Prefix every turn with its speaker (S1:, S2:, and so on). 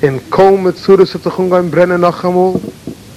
S1: in kaum mit zu das zu gehen brennen noch einmal.